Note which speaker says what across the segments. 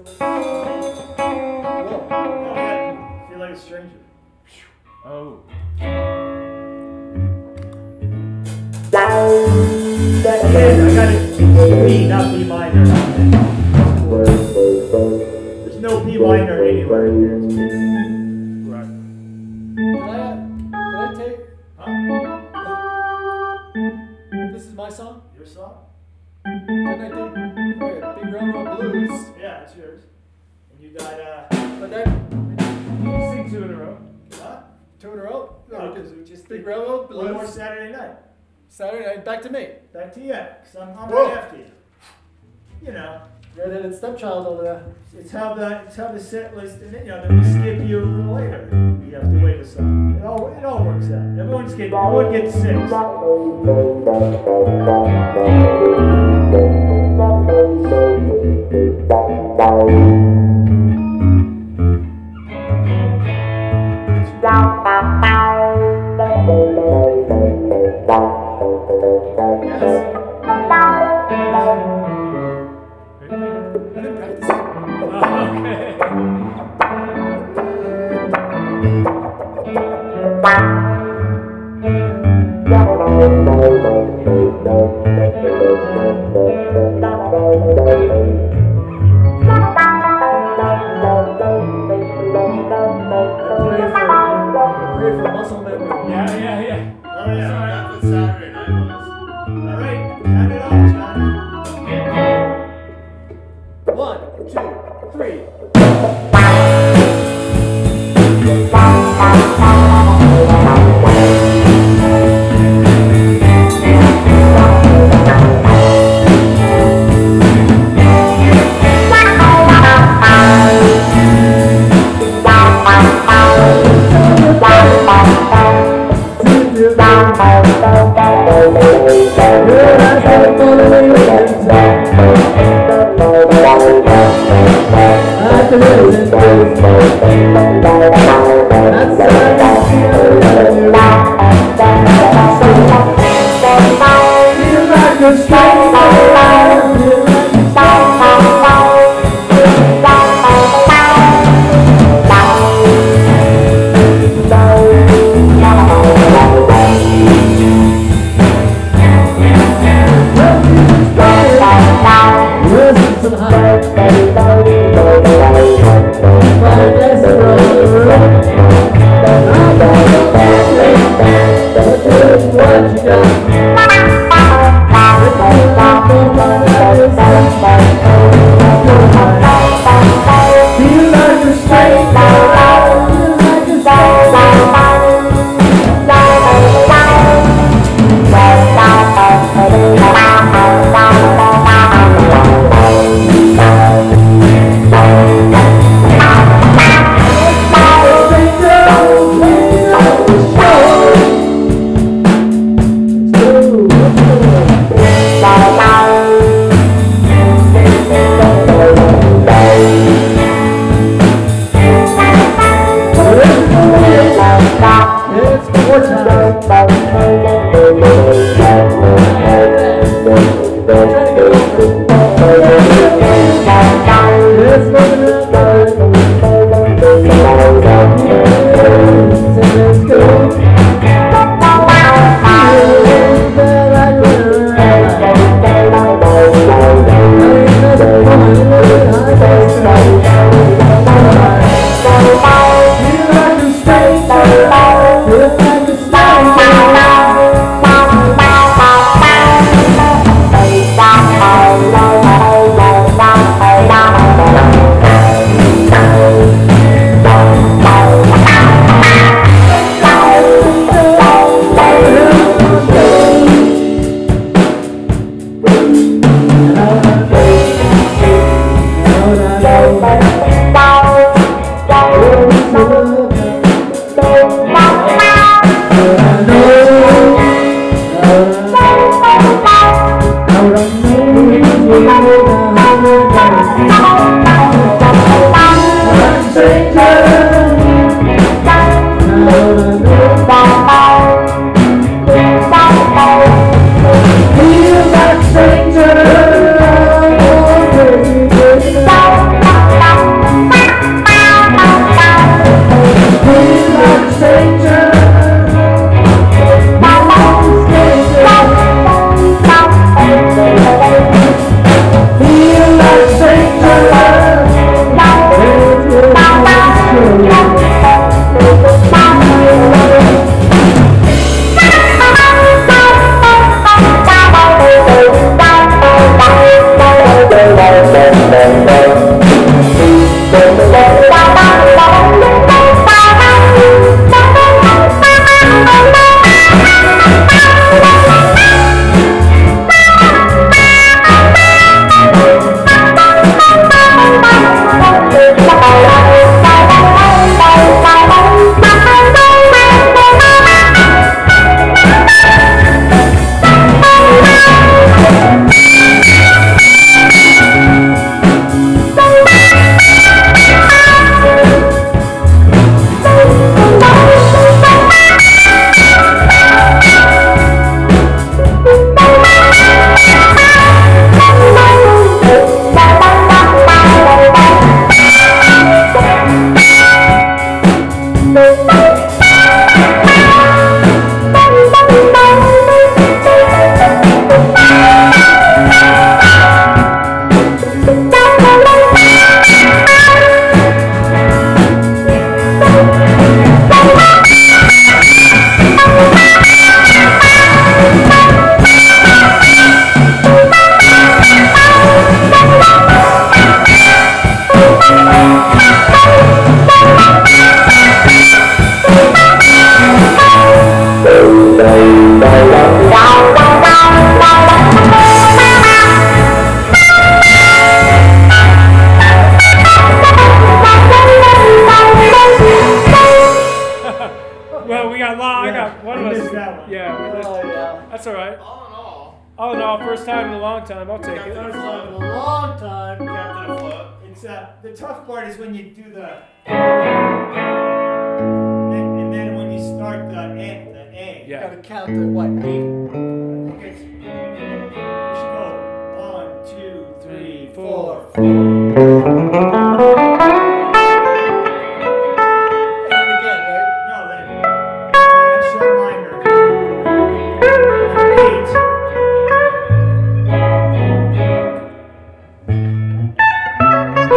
Speaker 1: Oh. Feel like a stranger.
Speaker 2: Oh.
Speaker 1: Again, I got it. B, not B minor. There's no B minor.
Speaker 2: Right.
Speaker 3: Did I, did I take?
Speaker 1: Huh?
Speaker 3: This is my song.
Speaker 1: Your song?
Speaker 3: Didn't I take? Okay, Big Blues.
Speaker 1: Yeah, it's yours. And you got, uh,
Speaker 3: But then
Speaker 2: Sing two in a row.
Speaker 1: huh?
Speaker 3: two in a row.
Speaker 1: No, because we just
Speaker 3: Big
Speaker 1: did
Speaker 3: Railroad
Speaker 1: one more Saturday night.
Speaker 3: Saturday night. Back to me.
Speaker 1: Back to you, because I'm, I'm
Speaker 3: Whoa.
Speaker 1: right after you. You know,
Speaker 3: Redheaded stepchild over there.
Speaker 1: it's how the it's how the set list, and then, you know, then we skip you a little later. You have to wait a song. It all it all works out. Everyone's get everyone gets six.
Speaker 3: Yes.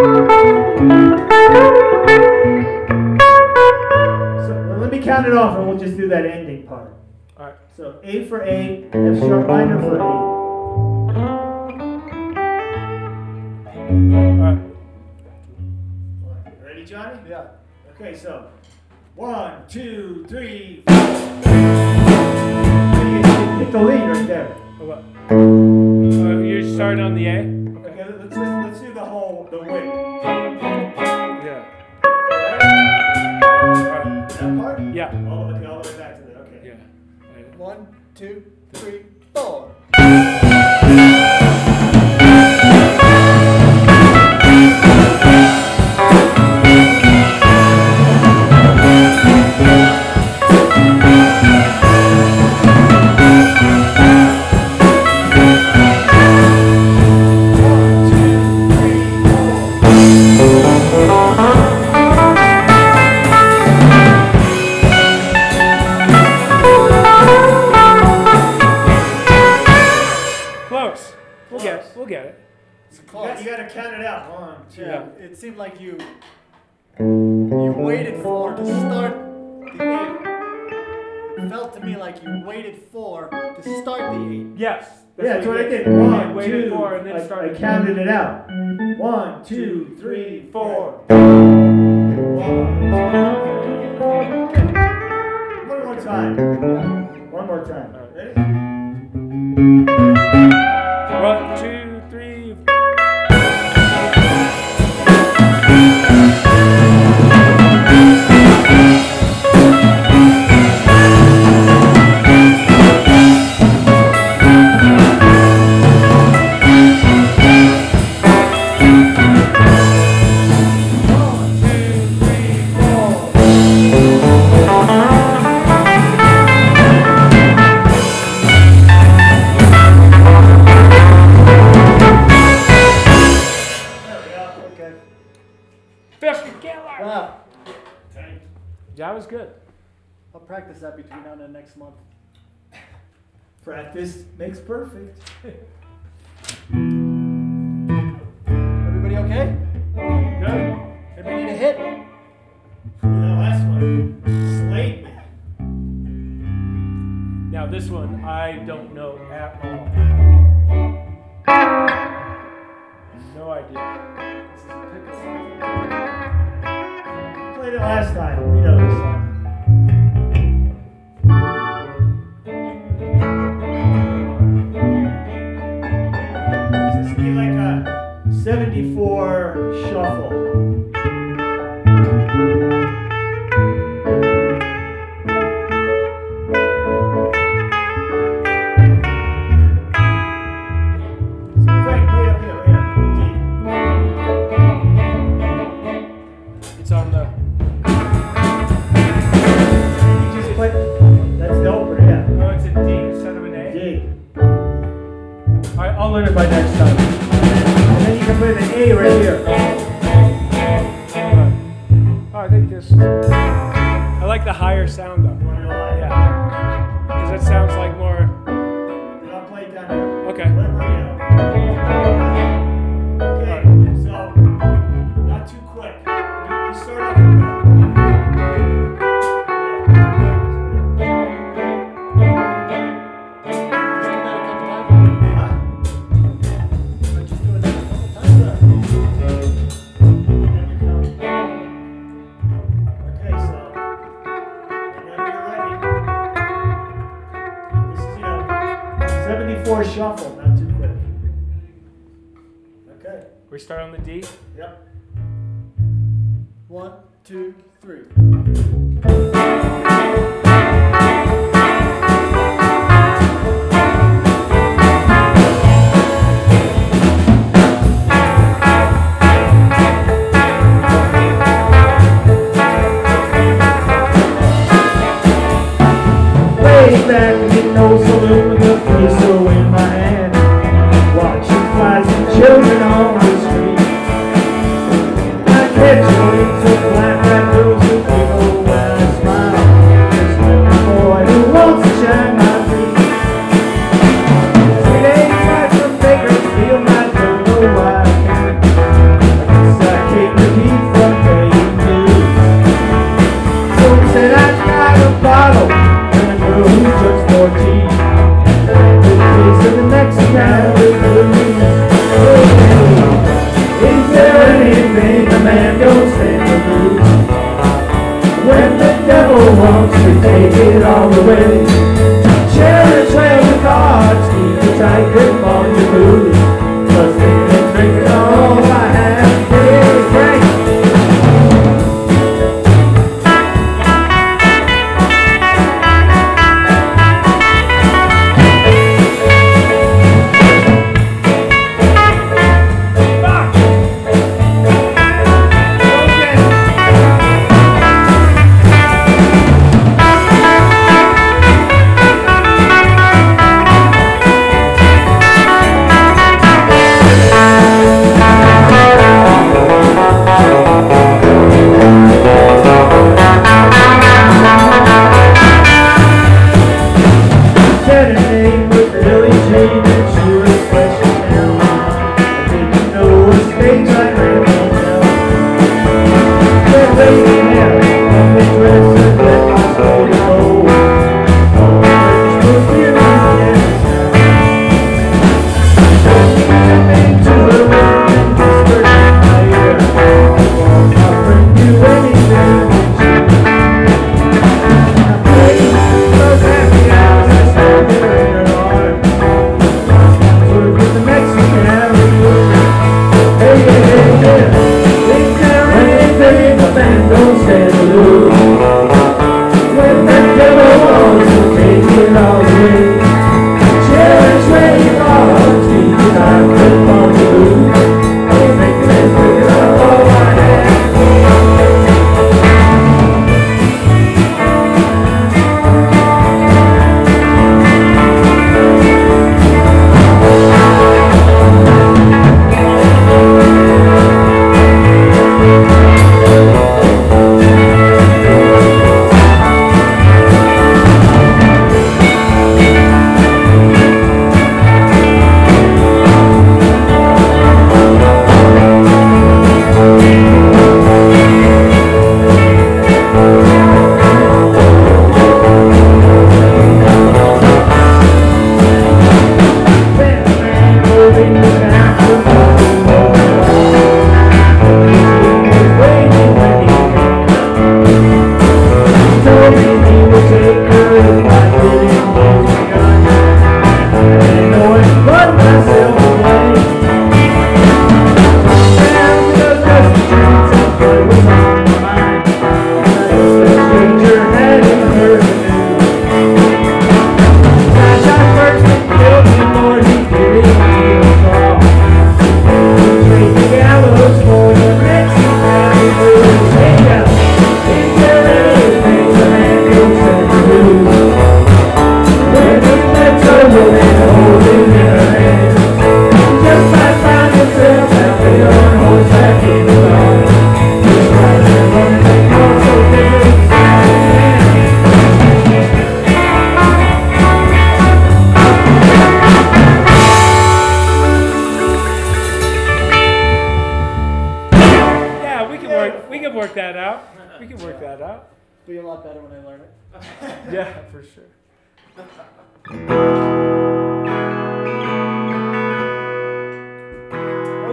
Speaker 1: So let me count it off and we'll just do that ending part.
Speaker 2: All right.
Speaker 1: So A for A, F sharp minor for A.
Speaker 2: All right.
Speaker 1: Ready, Johnny?
Speaker 3: Yeah.
Speaker 1: Okay, so one, two, three, four. Hit the lead right there.
Speaker 2: Oh, what? Uh, you're starting on the A. Yeah. All
Speaker 1: the way, all the way back to that. Okay.
Speaker 2: Yeah.
Speaker 3: One, two, three, four. Yeah, it seemed like you you waited for to start the eight. It felt to me like you waited for to start the eight.
Speaker 2: Yes.
Speaker 1: Yeah, that's what I did.
Speaker 2: Yeah,
Speaker 1: One,
Speaker 2: waited
Speaker 1: two.
Speaker 2: for and then
Speaker 1: I,
Speaker 2: started.
Speaker 1: I counted it out. One, two, three, four.
Speaker 2: Four.
Speaker 1: One more time. One more time. Ready?
Speaker 3: next month.
Speaker 1: Practice makes perfect.
Speaker 3: Everybody okay?
Speaker 2: Good.
Speaker 3: Everybody need a hit?
Speaker 1: Yeah, last one. Slate.
Speaker 2: Now this one I don't know at all. No idea.
Speaker 4: This is a
Speaker 1: pickup. Played it last time. On the D.
Speaker 4: yep.
Speaker 3: One, two, three.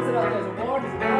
Speaker 3: How is it out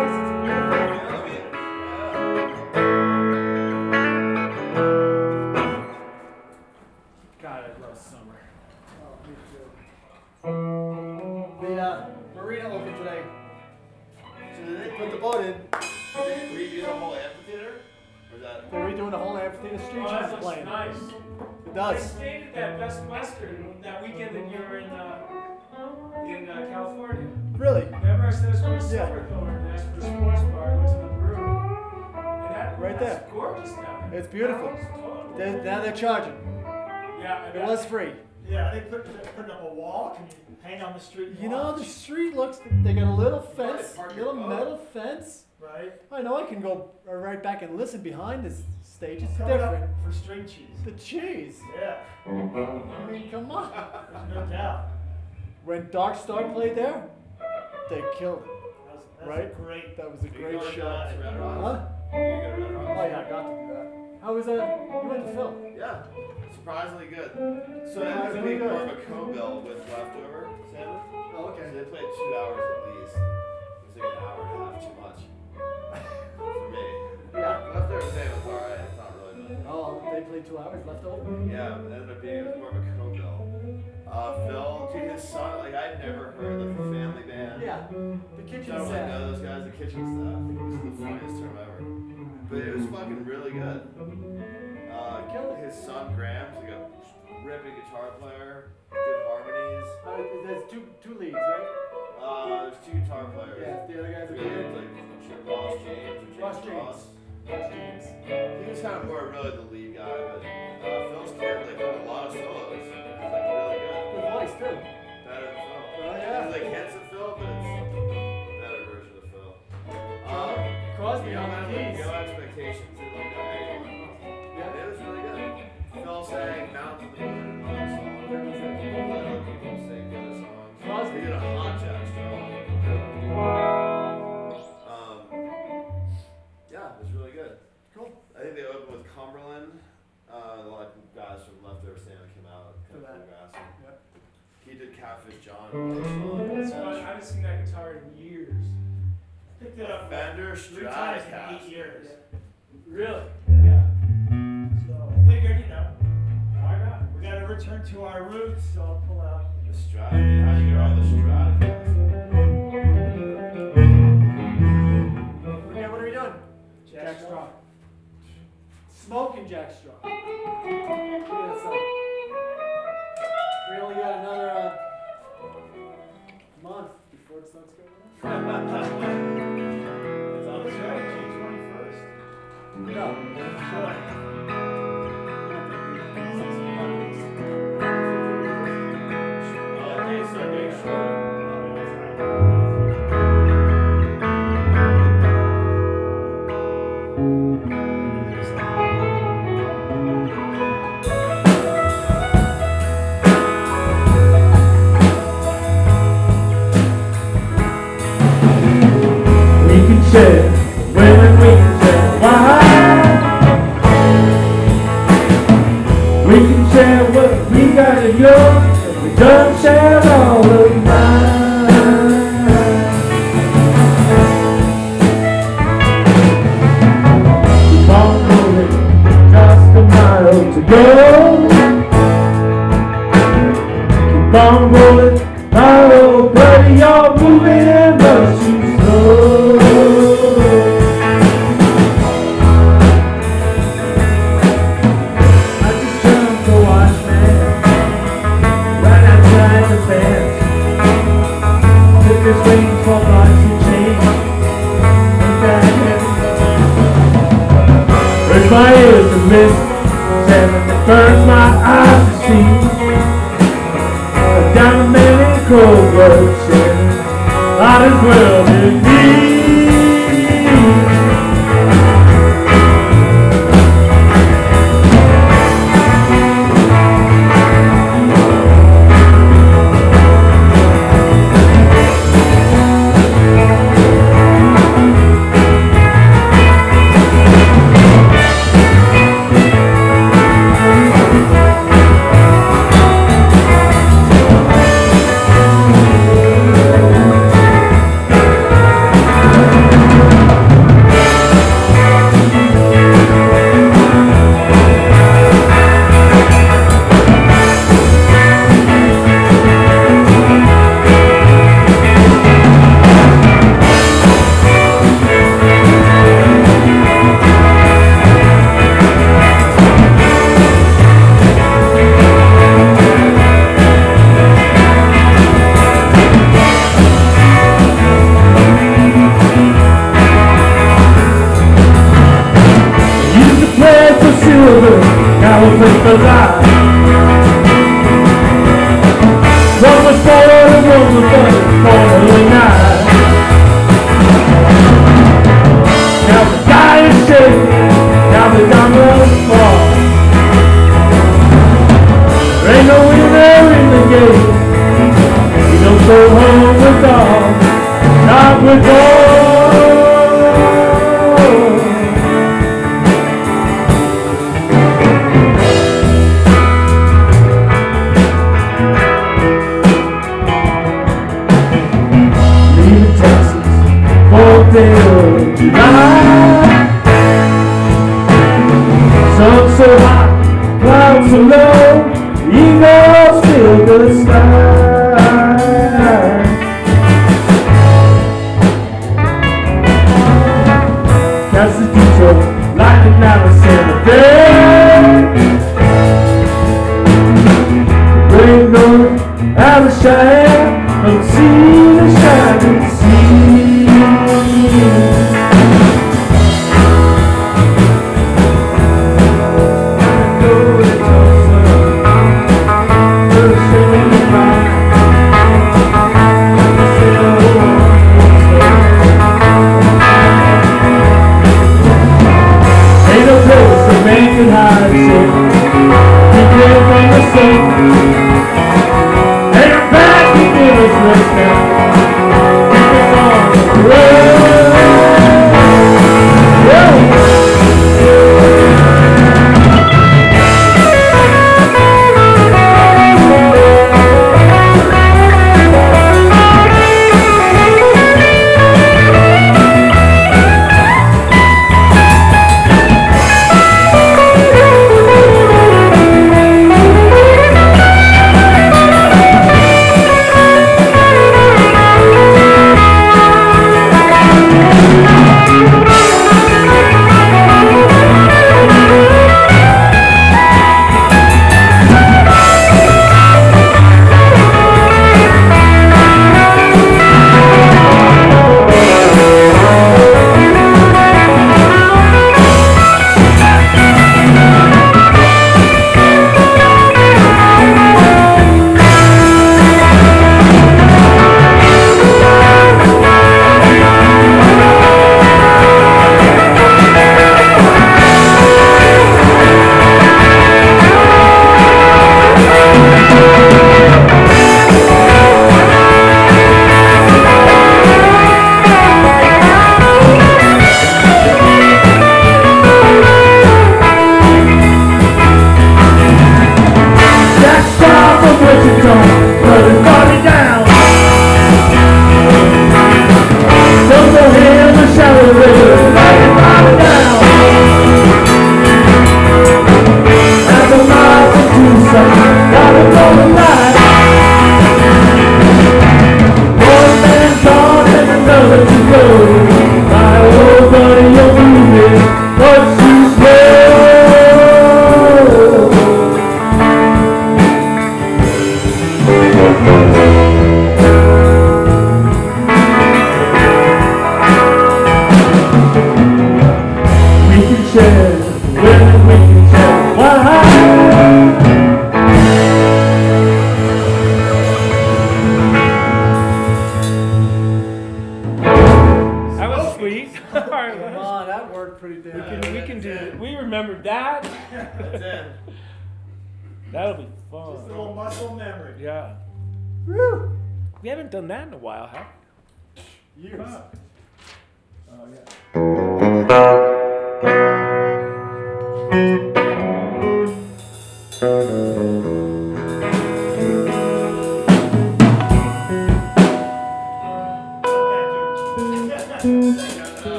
Speaker 3: They're, now they're charging.
Speaker 5: Yeah,
Speaker 3: It was free.
Speaker 1: Yeah, they put, they're up a wall. Can you hang on the street?
Speaker 3: You know, the street looks, they got a little fence,
Speaker 6: park your
Speaker 3: little
Speaker 6: boat.
Speaker 3: metal fence.
Speaker 1: right?
Speaker 3: I know I can go right back and listen behind this stage. It's
Speaker 1: Coming up
Speaker 3: different.
Speaker 1: for street cheese.
Speaker 3: The cheese.
Speaker 1: Yeah,
Speaker 3: I mean, come on.
Speaker 1: there's no doubt.
Speaker 3: When Dark Star played there, they killed it.
Speaker 1: That's, that's
Speaker 3: Right?
Speaker 1: great.
Speaker 3: That was a great show.
Speaker 6: to Red Rocks?
Speaker 3: Huh?
Speaker 6: Are you going to Red
Speaker 3: Oh yeah, I got to do that. How was that? You went to Phil.
Speaker 6: Yeah, surprisingly good. So it was
Speaker 3: Surprisingly
Speaker 6: being more of a co-bill with leftover salmon.
Speaker 3: Oh, okay.
Speaker 6: So they played two hours at least. It was like an hour and a half too much for me.
Speaker 3: Yeah.
Speaker 6: Leftover salmon's alright. It's not really much.
Speaker 3: Oh, they played two hours left over.
Speaker 6: Yeah, it ended up being more of a co-bill. Uh, Phil, dude, his son, like I'd never heard of the family band.
Speaker 3: Yeah. The kitchen
Speaker 6: I don't really know those guys, the kitchen staff. It was the funniest term I've ever. But it was fucking really good. Uh, his son Graham's like a ripping guitar player, good harmonies.
Speaker 3: Uh, there's two two leads, right?
Speaker 6: Uh, there's two guitar players.
Speaker 3: Yeah. The other guys are
Speaker 6: Really,
Speaker 3: good.
Speaker 6: like Ross James or James
Speaker 3: Ross
Speaker 6: Ross.
Speaker 3: James. Ross James.
Speaker 6: He was kind of more really the lead guy, but uh, Phil's kid like did a lot of solos. He's like really good,
Speaker 3: Good voice too.
Speaker 6: better than Phil.
Speaker 3: Oh, yeah.
Speaker 6: He's like handsome Phil, but
Speaker 3: Crosby
Speaker 6: you know,
Speaker 3: on the keys.
Speaker 6: no expectations. Didn't like know.
Speaker 3: Yeah.
Speaker 6: It was really good. Phil sang Mountain to the Moon, another song.
Speaker 3: Where was it?
Speaker 6: Let other people sing the other songs.
Speaker 3: Crosby.
Speaker 6: Did a hot Jack Straw. Um, yeah, it was really good.
Speaker 3: Cool.
Speaker 6: I think they opened with Cumberland. Uh, a lot of guys from Leftover Salmon came out.
Speaker 3: For
Speaker 6: of
Speaker 3: that. Yep.
Speaker 6: He did Catfish John.
Speaker 5: I haven't seen that guitar in years.
Speaker 1: Picked it up
Speaker 6: Fender
Speaker 1: three times in eight years.
Speaker 5: Really?
Speaker 1: Yeah. So I figured, you know,
Speaker 5: Why not?
Speaker 1: we got to return to our roots, so I'll pull out.
Speaker 6: The Strat. How do you get all the Stratocaster?
Speaker 3: Okay, what are we doing?
Speaker 1: Jack Straw.
Speaker 3: Smoking Jack Straw. Look at that son. We only got another uh, month before it starts going on.
Speaker 2: Share got in yours, but we don't share all of mine. Go.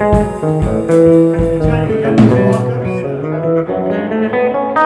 Speaker 1: Johnny, you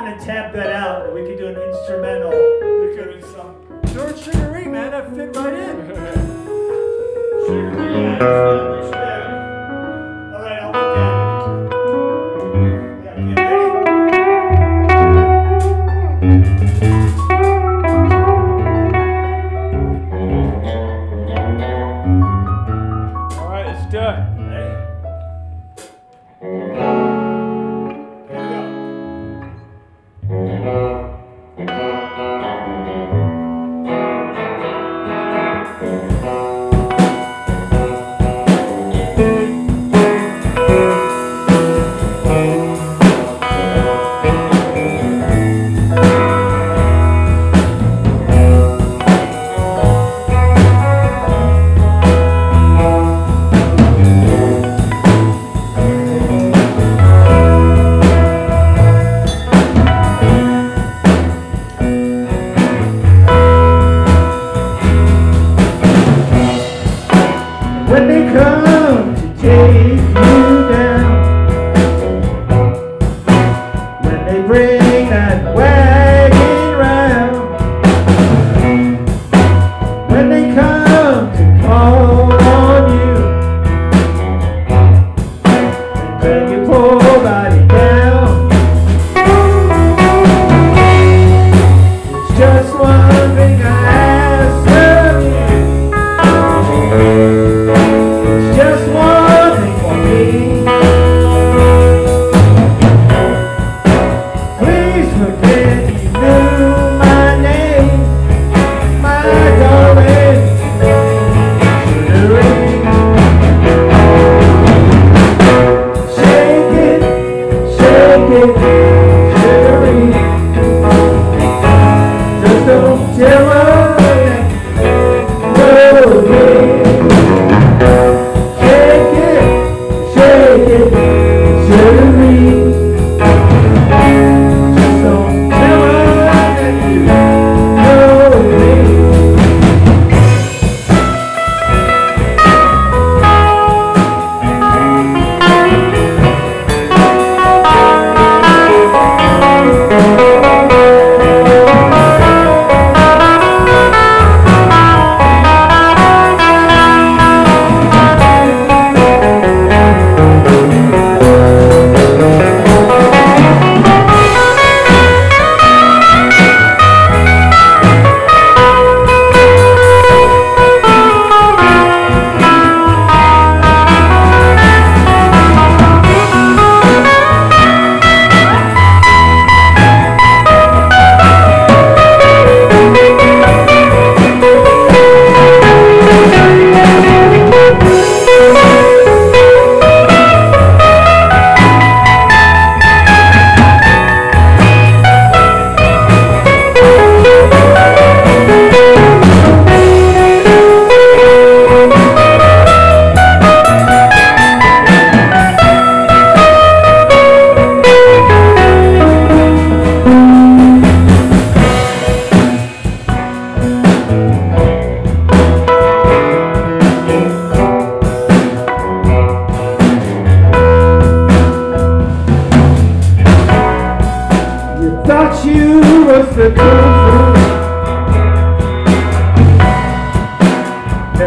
Speaker 1: going
Speaker 7: to tap that out, and we could do an instrumental. We could do some
Speaker 3: George Sugar man. That fit right in.
Speaker 1: Sugar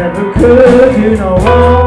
Speaker 1: never could, you
Speaker 8: know
Speaker 1: all.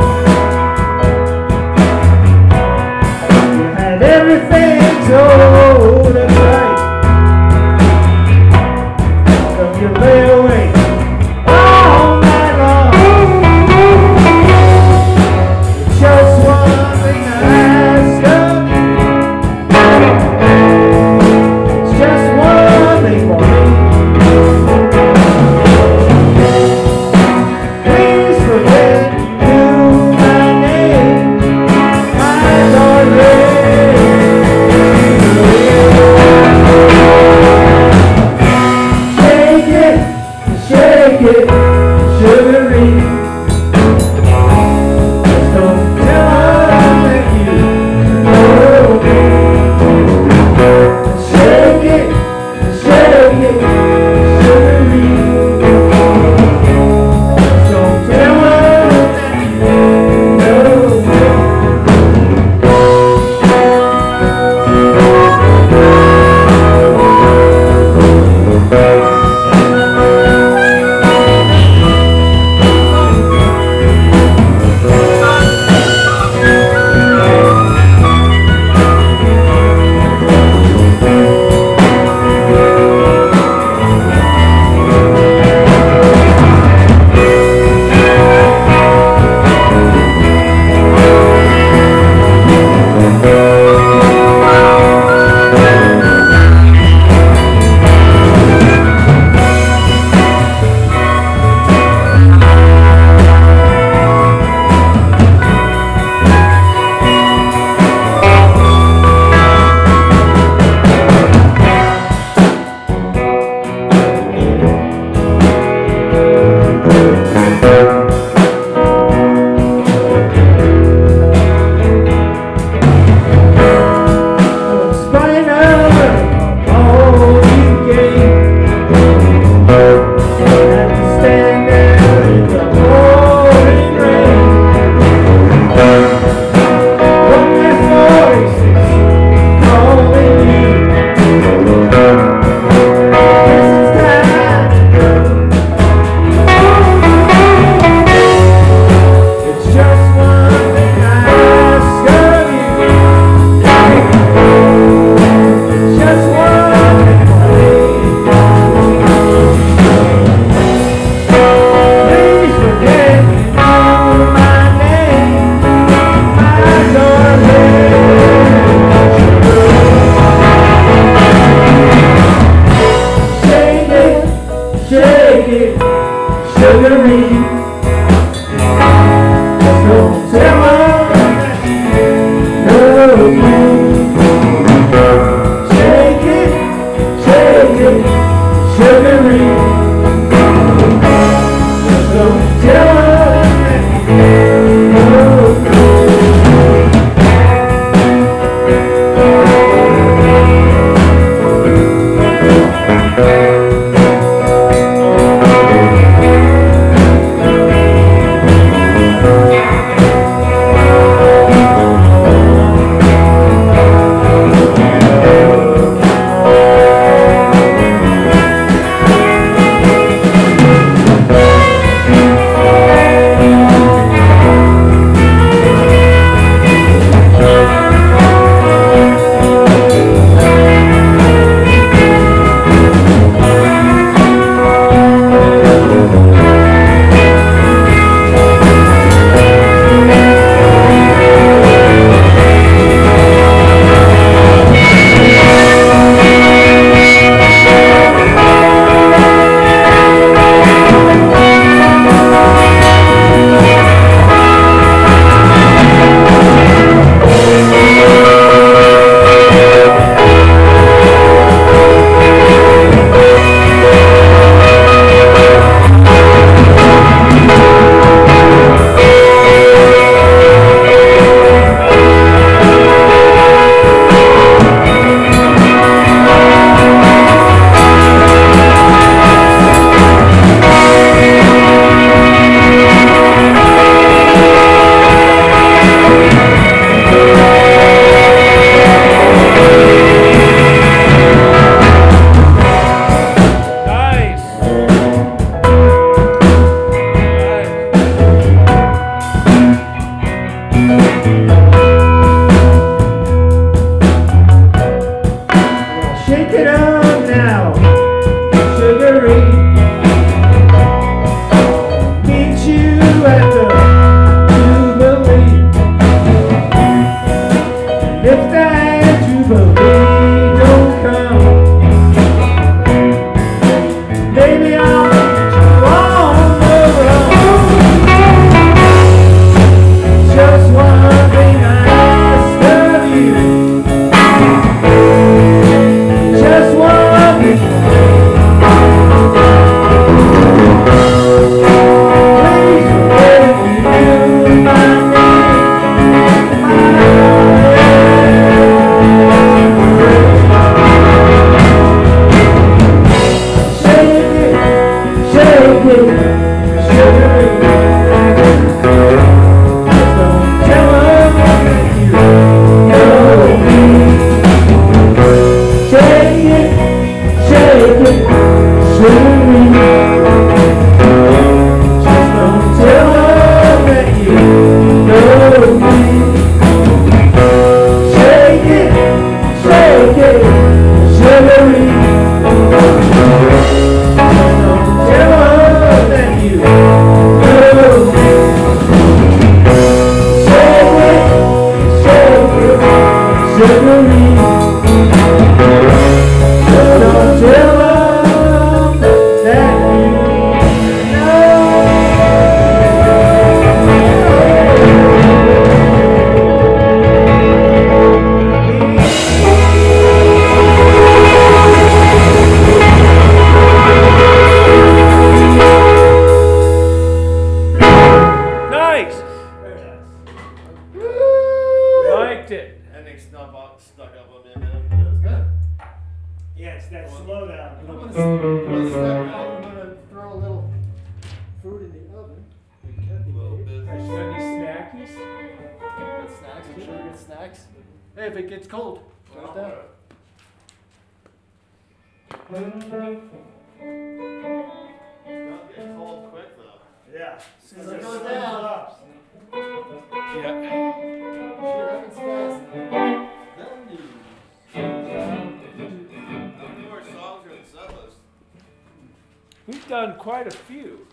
Speaker 1: done quite a few.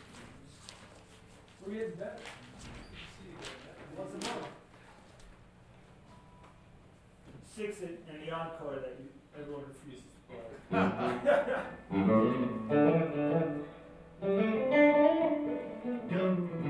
Speaker 6: Six and the encore that you, everyone refuses to play. Mm-hmm. Mm-hmm.